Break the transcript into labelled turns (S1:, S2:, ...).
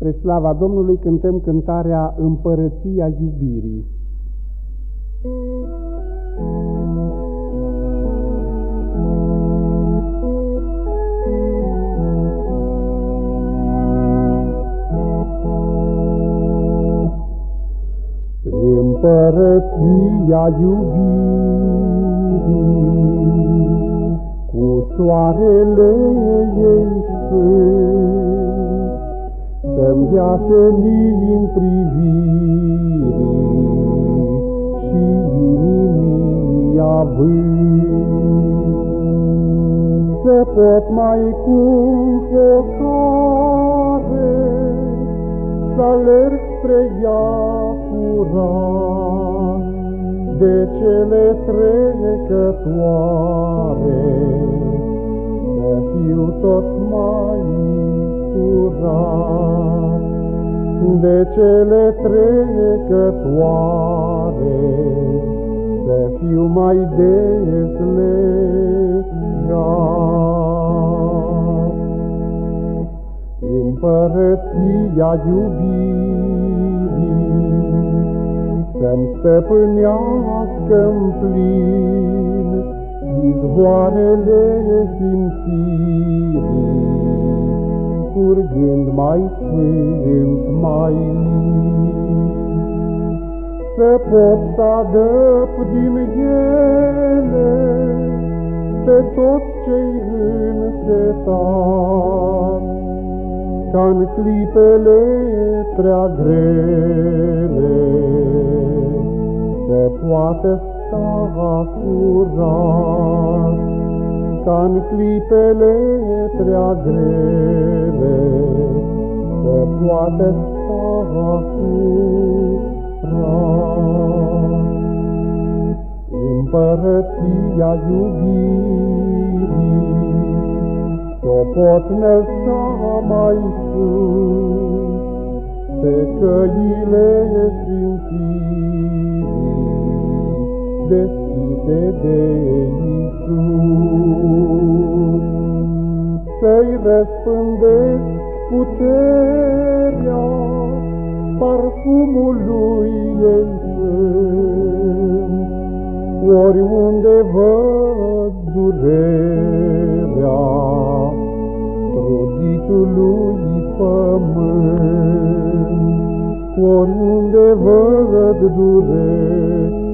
S1: Spre slava Domnului cântăm cântarea Împărăția iubirii. Împărăția iubirii cu soarele să-mi dea senin privirii și inimii având. Să pot mai cu focare să alerg spre ea curat de cele trecătoare, să fiu tot mai curat de cele trecătoare, să fiu mai dezlegat. Împărăția iubirii să-mi stăpânească-n plin izvoarele simțirii, mai sfânt, mai lin. Să pot să adăp din ele pe toți cei însetați, ca-n clipele prea grele, se poate sta curat, ca-n clipele prea grele, se poate sta curat. Împărăția iubirii, s-o pot înălța mai sus, pe căile sfințirii, deschise de Iisus. Să-i răspândesc puterea, parfumul lui ei sunt, oriunde văd durerea truditului pământ, oriunde văd durerea